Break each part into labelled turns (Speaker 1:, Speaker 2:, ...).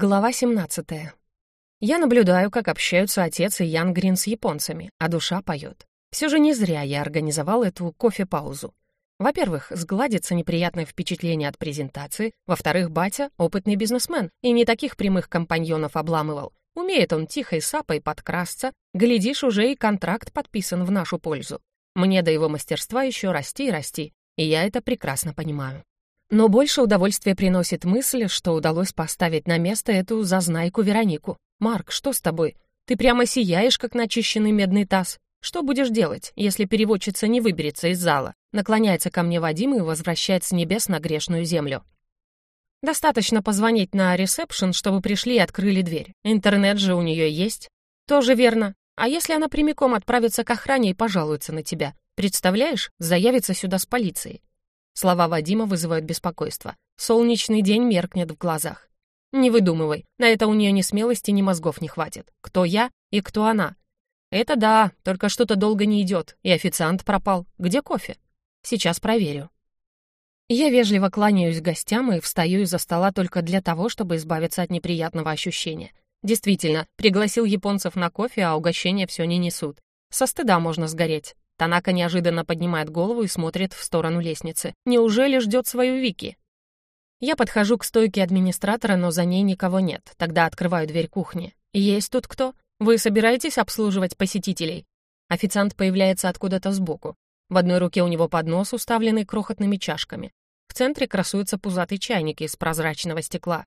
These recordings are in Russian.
Speaker 1: Глава 17. Я наблюдаю, как общаются отец и Ян Грин с японцами, а душа поет. Все же не зря я организовал эту кофе-паузу. Во-первых, сгладится неприятное впечатление от презентации. Во-вторых, батя — опытный бизнесмен и не таких прямых компаньонов обламывал. Умеет он тихой сапой подкрасться. Глядишь, уже и контракт подписан в нашу пользу. Мне до его мастерства еще расти и расти, и я это прекрасно понимаю. Но больше удовольствия приносит мысль, что удалось поставить на место эту зазнайку Веронику. «Марк, что с тобой? Ты прямо сияешь, как начищенный медный таз. Что будешь делать, если переводчица не выберется из зала?» Наклоняется ко мне Вадим и возвращает с небес на грешную землю. Достаточно позвонить на ресепшн, чтобы пришли и открыли дверь. Интернет же у нее есть. Тоже верно. А если она прямиком отправится к охране и пожалуется на тебя? Представляешь, заявится сюда с полицией. Слова Вадима вызывают беспокойство. Солнечный день меркнет в глазах. Не выдумывай, на это у нее ни смелости, ни мозгов не хватит. Кто я и кто она? Это да, только что-то долго не идет, и официант пропал. Где кофе? Сейчас проверю. Я вежливо кланяюсь гостям и встаю из-за стола только для того, чтобы избавиться от неприятного ощущения. Действительно, пригласил японцев на кофе, а угощения все не несут. Со стыда можно сгореть. Танака неожиданно поднимает голову и смотрит в сторону лестницы. Неужели ждет свою Вики? Я подхожу к стойке администратора, но за ней никого нет. Тогда открываю дверь кухни. «Есть тут кто? Вы собираетесь обслуживать посетителей?» Официант появляется откуда-то сбоку. В одной руке у него поднос, уставленный крохотными чашками. В центре красуется пузатый чайник из прозрачного стекла.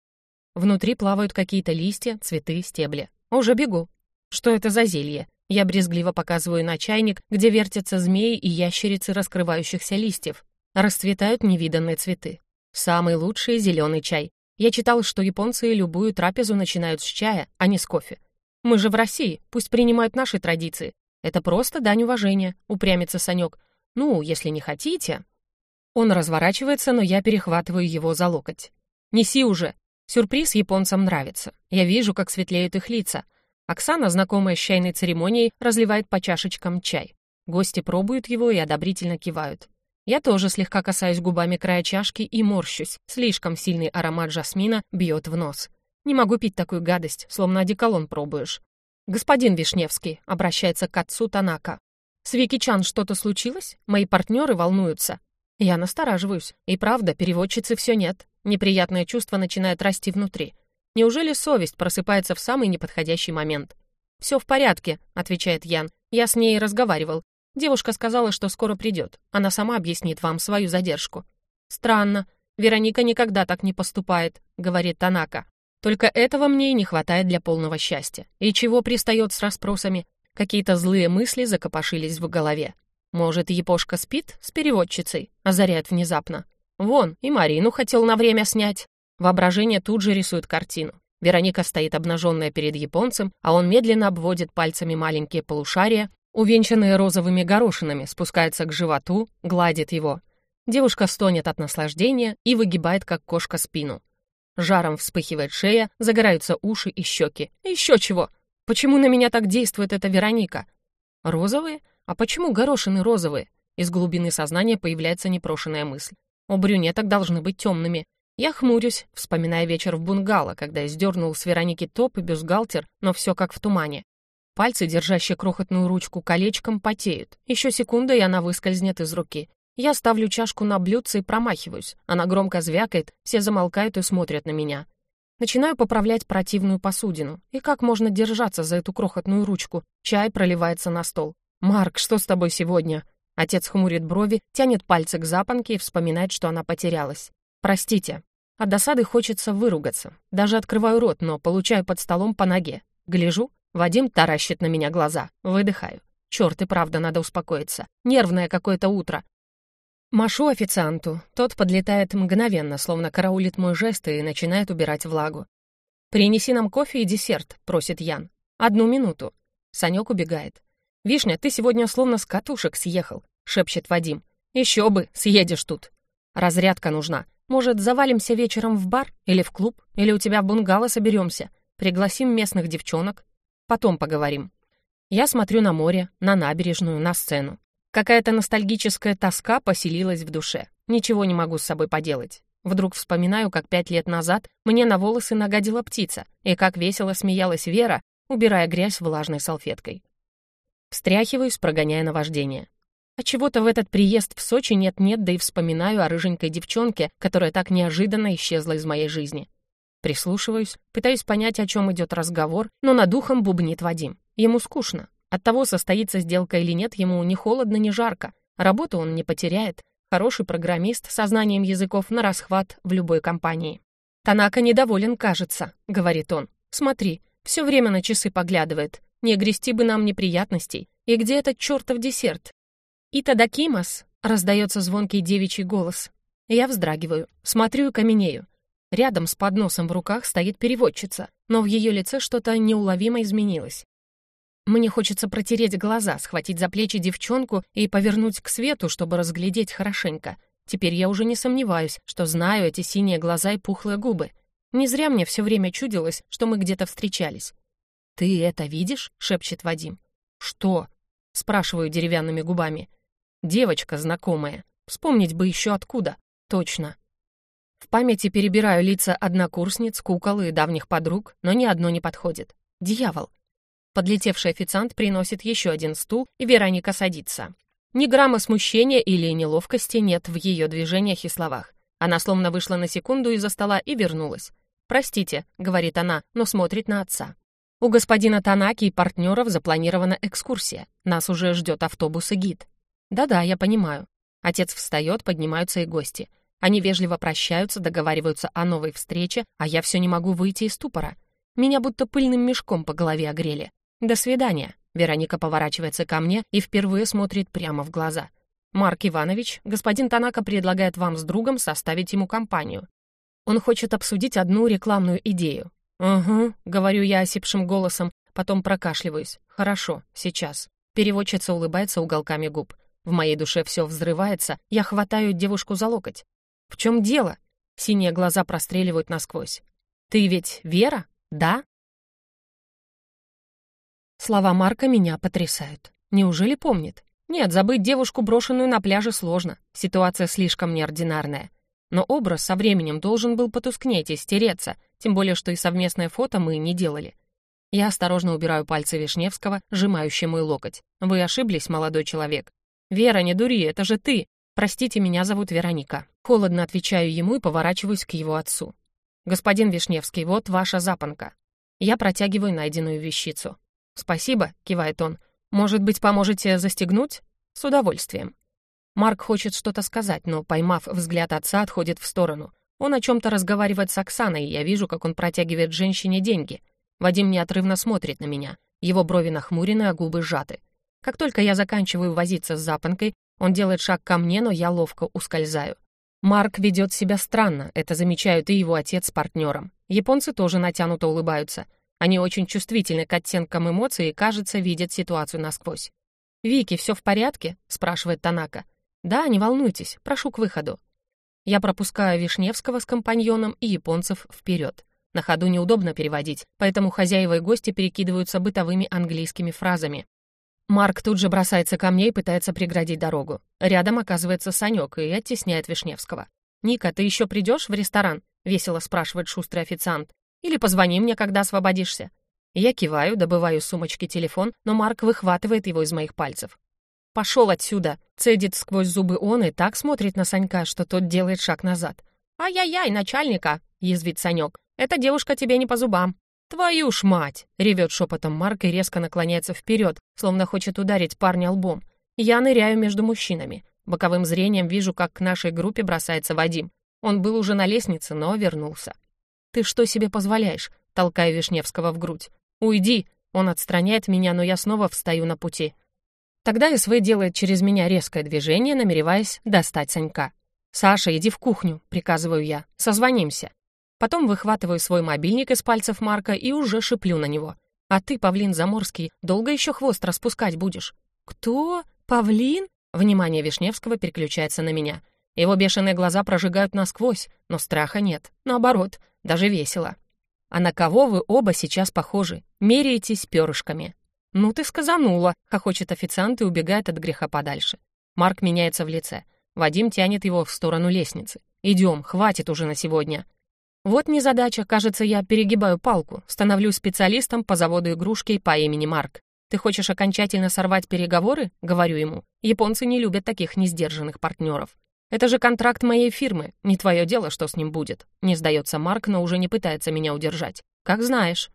Speaker 1: Внутри плавают какие-то листья, цветы, стебли. Уже бегу. Что это за зелье? Я брезгливо показываю на чайник, где вертятся змеи и ящерицы раскрывающихся листьев. Расцветают невиданные цветы. Самый лучший зеленый чай. Я читал, что японцы любую трапезу начинают с чая, а не с кофе. Мы же в России, пусть принимают наши традиции. Это просто дань уважения, упрямится Санек. Ну, если не хотите. Он разворачивается, но я перехватываю его за локоть. Неси уже. Сюрприз японцам нравится. Я вижу, как светлеют их лица. Оксана, знакомая с чайной церемонией, разливает по чашечкам чай. Гости пробуют его и одобрительно кивают. Я тоже слегка касаюсь губами края чашки и морщусь. Слишком сильный аромат жасмина бьет в нос. Не могу пить такую гадость, словно одеколон пробуешь. «Господин Вишневский», — обращается к отцу Танака. «С Вики-чан что-то случилось? Мои партнеры волнуются». Я настораживаюсь. И правда, переводчицы все нет. Неприятное чувство начинает расти внутри. Неужели совесть просыпается в самый неподходящий момент? «Все в порядке», — отвечает Ян. «Я с ней разговаривал. Девушка сказала, что скоро придет. Она сама объяснит вам свою задержку». «Странно. Вероника никогда так не поступает», — говорит Танака. «Только этого мне и не хватает для полного счастья. И чего пристает с расспросами? Какие-то злые мысли закопошились в голове. Может, Япошка спит с переводчицей?» — озаряет внезапно. «Вон, и Марину хотел на время снять». Воображение тут же рисует картину. Вероника стоит обнаженная перед японцем, а он медленно обводит пальцами маленькие полушария, увенчанные розовыми горошинами, спускается к животу, гладит его. Девушка стонет от наслаждения и выгибает, как кошка, спину. Жаром вспыхивает шея, загораются уши и щеки. Еще чего? Почему на меня так действует эта Вероника? Розовые? А почему горошины розовые? Из глубины сознания появляется непрошенная мысль. У брюнеток должны быть темными. Я хмурюсь, вспоминая вечер в бунгало, когда сдернул с Вероники топ и бюстгальтер, но все как в тумане. Пальцы, держащие крохотную ручку колечком, потеют. Еще секунда, и она выскользнет из руки. Я ставлю чашку на блюдце и промахиваюсь. Она громко звякает, все замолкают и смотрят на меня. Начинаю поправлять противную посудину. И как можно держаться за эту крохотную ручку? Чай проливается на стол. «Марк, что с тобой сегодня?» Отец хмурит брови, тянет пальцы к запонке и вспоминает, что она потерялась. «Простите». От досады хочется выругаться. Даже открываю рот, но получаю под столом по ноге. Гляжу, Вадим таращит на меня глаза. Выдыхаю. Черт, и правда надо успокоиться. Нервное какое-то утро. Машу официанту. Тот подлетает мгновенно, словно караулит мой жест и начинает убирать влагу. «Принеси нам кофе и десерт», — просит Ян. «Одну минуту». Санек убегает. «Вишня, ты сегодня словно с катушек съехал», — шепчет Вадим. «Еще бы, съедешь тут». «Разрядка нужна. Может, завалимся вечером в бар или в клуб, или у тебя в бунгало соберемся? Пригласим местных девчонок? Потом поговорим. Я смотрю на море, на набережную, на сцену. Какая-то ностальгическая тоска поселилась в душе. Ничего не могу с собой поделать. Вдруг вспоминаю, как пять лет назад мне на волосы нагадила птица, и как весело смеялась Вера, убирая грязь влажной салфеткой. Встряхиваюсь, прогоняя наваждение. А чего-то в этот приезд в Сочи нет-нет, да и вспоминаю о рыженькой девчонке, которая так неожиданно исчезла из моей жизни. Прислушиваюсь, пытаюсь понять, о чем идет разговор, но над ухом бубнит Вадим. Ему скучно. От того, состоится сделка или нет, ему ни холодно, ни жарко. Работу он не потеряет. Хороший программист со знанием языков на расхват в любой компании. «Танака недоволен, кажется», — говорит он. «Смотри, все время на часы поглядывает. Не грести бы нам неприятностей. И где этот чертов десерт? «Итадакимас!» — раздается звонкий девичий голос. Я вздрагиваю, смотрю и каменею. Рядом с подносом в руках стоит переводчица, но в ее лице что-то неуловимо изменилось. Мне хочется протереть глаза, схватить за плечи девчонку и повернуть к свету, чтобы разглядеть хорошенько. Теперь я уже не сомневаюсь, что знаю эти синие глаза и пухлые губы. Не зря мне все время чудилось, что мы где-то встречались. «Ты это видишь?» — шепчет Вадим. «Что?» — спрашиваю деревянными губами. Девочка знакомая. Вспомнить бы еще откуда. Точно. В памяти перебираю лица однокурсниц, кукол и давних подруг, но ни одно не подходит. Дьявол. Подлетевший официант приносит еще один стул, и Вероника садится. Ни грамма смущения или неловкости нет в ее движениях и словах. Она словно вышла на секунду из-за стола и вернулась. «Простите», — говорит она, но смотрит на отца. «У господина Танаки и партнеров запланирована экскурсия. Нас уже ждет автобус и гид. Да-да, я понимаю. Отец встает, поднимаются и гости. Они вежливо прощаются, договариваются о новой встрече, а я все не могу выйти из ступора. Меня будто пыльным мешком по голове огрели. До свидания. Вероника поворачивается ко мне и впервые смотрит прямо в глаза. «Марк Иванович, господин Танака предлагает вам с другом составить ему компанию. Он хочет обсудить одну рекламную идею». «Угу», — говорю я осипшим голосом, потом прокашливаюсь. «Хорошо, сейчас». Переводчица улыбается уголками губ. В моей душе все взрывается, я хватаю девушку за локоть. «В чем дело?» Синие глаза простреливают насквозь. «Ты ведь Вера, да?» Слова Марка меня потрясают. Неужели помнит? Нет, забыть девушку, брошенную на пляже, сложно. Ситуация слишком неординарная. Но образ со временем должен был потускнеть и стереться, тем более, что и совместное фото мы не делали. Я осторожно убираю пальцы Вишневского, сжимающие мой локоть. «Вы ошиблись, молодой человек. «Вера, не дури, это же ты! Простите, меня зовут Вероника». Холодно отвечаю ему и поворачиваюсь к его отцу. «Господин Вишневский, вот ваша запонка». Я протягиваю найденную вещицу. «Спасибо», — кивает он. «Может быть, поможете застегнуть?» «С удовольствием». Марк хочет что-то сказать, но, поймав взгляд отца, отходит в сторону. Он о чем-то разговаривает с Оксаной, и я вижу, как он протягивает женщине деньги. Вадим неотрывно смотрит на меня. Его брови нахмурены, а губы сжаты. Как только я заканчиваю возиться с запонкой, он делает шаг ко мне, но я ловко ускользаю. Марк ведет себя странно, это замечают и его отец с партнером. Японцы тоже натянуто улыбаются. Они очень чувствительны к оттенкам эмоций и, кажется, видят ситуацию насквозь. «Вики, все в порядке?» — спрашивает Танака. «Да, не волнуйтесь, прошу к выходу». Я пропускаю Вишневского с компаньоном и японцев вперед. На ходу неудобно переводить, поэтому хозяева и гости перекидываются бытовыми английскими фразами. Марк тут же бросается ко мне и пытается преградить дорогу. Рядом оказывается Санек и оттесняет Вишневского. «Ника, ты еще придешь в ресторан?» — весело спрашивает шустрый официант. «Или позвони мне, когда освободишься». Я киваю, добываю сумочки телефон, но Марк выхватывает его из моих пальцев. «Пошел отсюда!» — цедит сквозь зубы он и так смотрит на Санька, что тот делает шаг назад. «Ай-яй-яй, начальника!» — язвит Санек. «Эта девушка тебе не по зубам». «Твою ж мать!» — ревет шепотом Марк и резко наклоняется вперед, словно хочет ударить парня лбом. Я ныряю между мужчинами. Боковым зрением вижу, как к нашей группе бросается Вадим. Он был уже на лестнице, но вернулся. «Ты что себе позволяешь?» — толкая Вишневского в грудь. «Уйди!» — он отстраняет меня, но я снова встаю на пути. Тогда СВ делает через меня резкое движение, намереваясь достать Санька. «Саша, иди в кухню», — приказываю я. «Созвонимся». Потом выхватываю свой мобильник из пальцев Марка и уже шиплю на него. «А ты, павлин Заморский, долго еще хвост распускать будешь?» «Кто? Павлин?» Внимание Вишневского переключается на меня. Его бешеные глаза прожигают насквозь, но страха нет. Наоборот, даже весело. «А на кого вы оба сейчас похожи? Меряетесь перышками?» «Ну ты сказанула!» — хохочет официант и убегает от греха подальше. Марк меняется в лице. Вадим тянет его в сторону лестницы. Идем, хватит уже на сегодня. Вот незадача, кажется, я перегибаю палку, становлюсь специалистом по заводу игрушки по имени Марк. Ты хочешь окончательно сорвать переговоры? Говорю ему. Японцы не любят таких несдержанных партнеров. Это же контракт моей фирмы, не твое дело, что с ним будет. Не сдается Марк, но уже не пытается меня удержать. Как знаешь.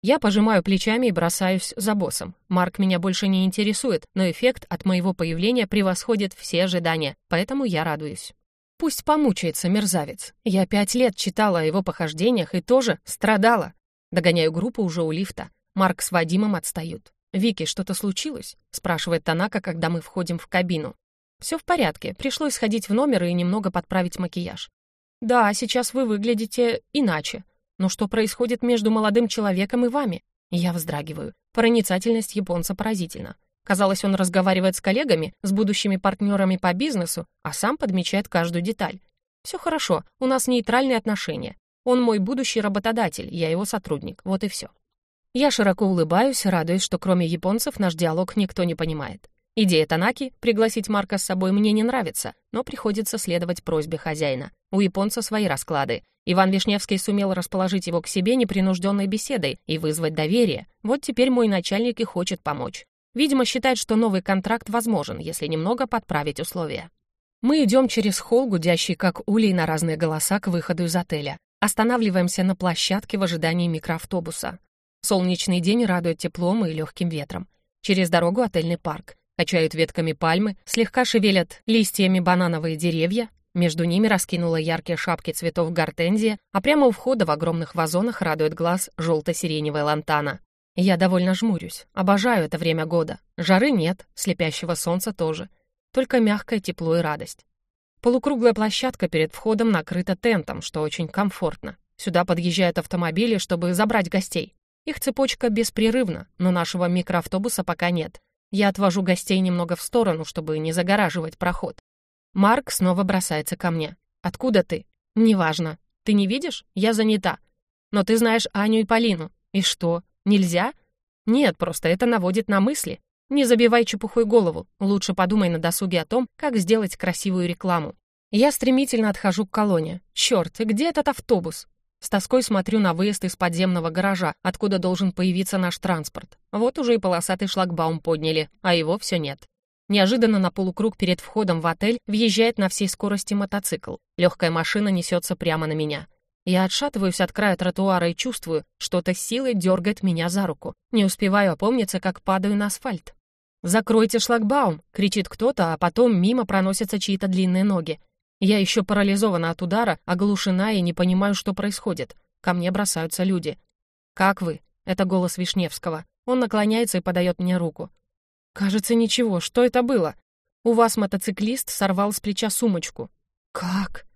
Speaker 1: Я пожимаю плечами и бросаюсь за боссом. Марк меня больше не интересует, но эффект от моего появления превосходит все ожидания, поэтому я радуюсь. Пусть помучается мерзавец. Я пять лет читала о его похождениях и тоже страдала. Догоняю группу уже у лифта. Марк с Вадимом отстают. «Вики, что-то случилось?» — спрашивает Танака, когда мы входим в кабину. «Все в порядке. Пришлось сходить в номер и немного подправить макияж». «Да, сейчас вы выглядите иначе. Но что происходит между молодым человеком и вами? Я вздрагиваю. Проницательность японца поразительна. Казалось, он разговаривает с коллегами, с будущими партнерами по бизнесу, а сам подмечает каждую деталь. Все хорошо, у нас нейтральные отношения. Он мой будущий работодатель, я его сотрудник, вот и все. Я широко улыбаюсь, радуясь, что кроме японцев наш диалог никто не понимает. Идея Танаки пригласить Марка с собой мне не нравится, но приходится следовать просьбе хозяина. У японца свои расклады. Иван Вишневский сумел расположить его к себе непринужденной беседой и вызвать доверие. Вот теперь мой начальник и хочет помочь. Видимо, считает, что новый контракт возможен, если немного подправить условия. Мы идем через холл, гудящий как улей на разные голоса, к выходу из отеля. Останавливаемся на площадке в ожидании микроавтобуса. Солнечный день радует теплом и легким ветром. Через дорогу отельный парк. Качают ветками пальмы, слегка шевелят листьями банановые деревья, между ними раскинула яркие шапки цветов гортензия, а прямо у входа в огромных вазонах радует глаз желто-сиреневая лантана. Я довольно жмурюсь, обожаю это время года. Жары нет, слепящего солнца тоже. Только мягкое тепло и радость. Полукруглая площадка перед входом накрыта тентом, что очень комфортно. Сюда подъезжают автомобили, чтобы забрать гостей. Их цепочка беспрерывна, но нашего микроавтобуса пока нет. Я отвожу гостей немного в сторону, чтобы не загораживать проход. Марк снова бросается ко мне. «Откуда ты?» «Неважно. Ты не видишь? Я занята. Но ты знаешь Аню и Полину. И что, нельзя?» «Нет, просто это наводит на мысли. Не забивай чепухой голову. Лучше подумай на досуге о том, как сделать красивую рекламу. Я стремительно отхожу к колонне. Черт, где этот автобус? С тоской смотрю на выезд из подземного гаража, откуда должен появиться наш транспорт. Вот уже и полосатый шлагбаум подняли, а его все нет. Неожиданно на полукруг перед входом в отель въезжает на всей скорости мотоцикл. Легкая машина несется прямо на меня. Я отшатываюсь от края тротуара и чувствую, что-то силой дергает меня за руку. Не успеваю опомниться, как падаю на асфальт. «Закройте шлагбаум!» — кричит кто-то, а потом мимо проносятся чьи-то длинные ноги. Я еще парализована от удара, оглушена и не понимаю, что происходит. Ко мне бросаются люди. «Как вы?» — это голос Вишневского. Он наклоняется и подает мне руку. «Кажется, ничего. Что это было?» «У вас мотоциклист сорвал с плеча сумочку». «Как?»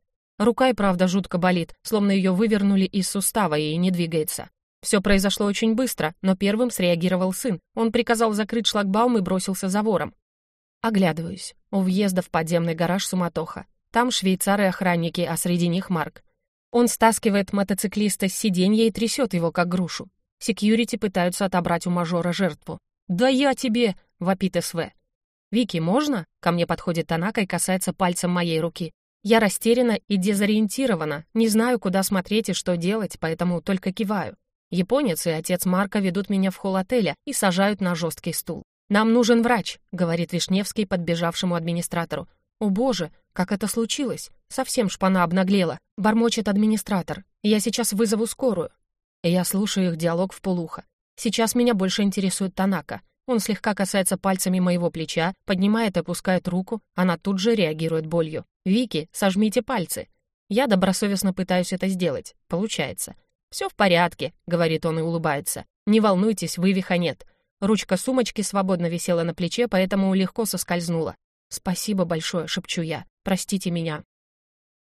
Speaker 1: Рука и правда жутко болит, словно ее вывернули из сустава и не двигается. Все произошло очень быстро, но первым среагировал сын. Он приказал закрыть шлагбаум и бросился за вором. Оглядываюсь. У въезда в подземный гараж суматоха. Там швейцары-охранники, а среди них Марк. Он стаскивает мотоциклиста с сиденья и трясет его, как грушу. Секьюрити пытаются отобрать у мажора жертву. «Да я тебе!» — вопит СВ. «Вики, можно?» — ко мне подходит Танака и касается пальцем моей руки. Я растеряна и дезориентирована, не знаю, куда смотреть и что делать, поэтому только киваю. Японец и отец Марка ведут меня в холл отеля и сажают на жесткий стул. «Нам нужен врач», — говорит Вишневский подбежавшему администратору. «О боже, как это случилось? Совсем шпана обнаглела», — бормочет администратор. «Я сейчас вызову скорую». Я слушаю их диалог в полухо. Сейчас меня больше интересует Танака. Он слегка касается пальцами моего плеча, поднимает и опускает руку, она тут же реагирует болью. «Вики, сожмите пальцы». Я добросовестно пытаюсь это сделать. Получается. «Все в порядке», — говорит он и улыбается. «Не волнуйтесь, вывиха нет». Ручка сумочки свободно висела на плече, поэтому легко соскользнула. «Спасибо большое», — шепчу я. «Простите меня».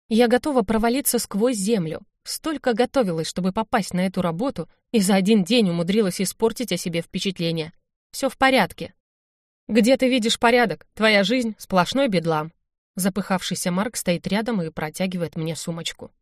Speaker 1: Я готова провалиться сквозь землю. Столько готовилась, чтобы попасть на эту работу, и за один день умудрилась испортить о себе впечатление. Все в порядке. «Где ты видишь порядок? Твоя жизнь — сплошной бедлам». Запыхавшийся Марк стоит рядом и протягивает мне сумочку.